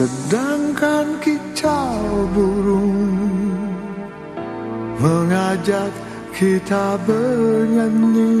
Sedangkan kicau burung Mengajak kita bernyanyi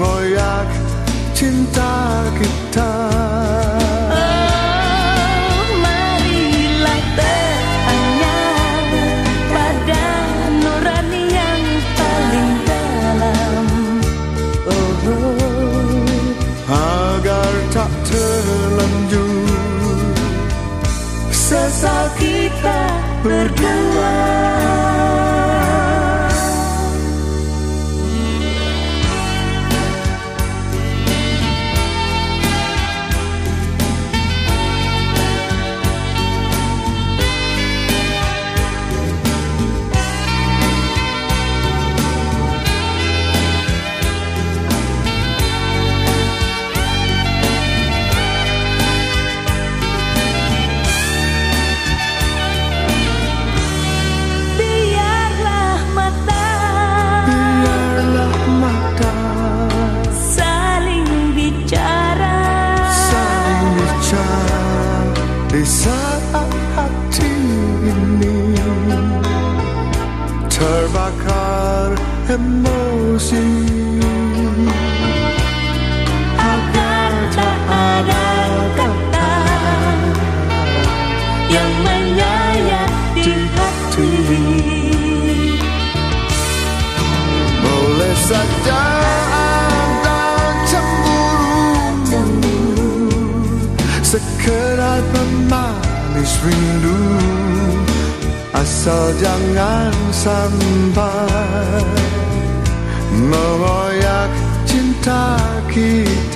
Mengoyak cinta kita. Oh, marilah bertanya pada nurani yang paling dalam. Oh, oh. Agar tak terlanjur. Sesal kita berdua di saat hati ini terbakar emosi. Agar tak ada kata yang menyayat di hati. Boleh saja pemanis rindu. Asal jangan sampai Mengoyak cinta kita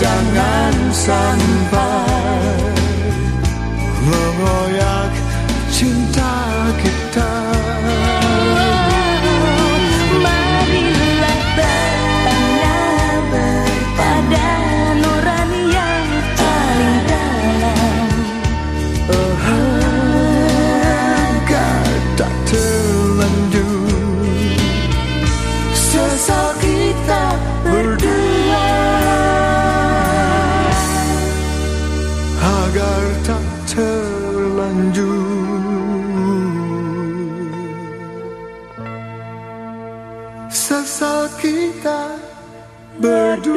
jangan sampai Mengoyak cinta kita terlanjur. Sesal kita berdua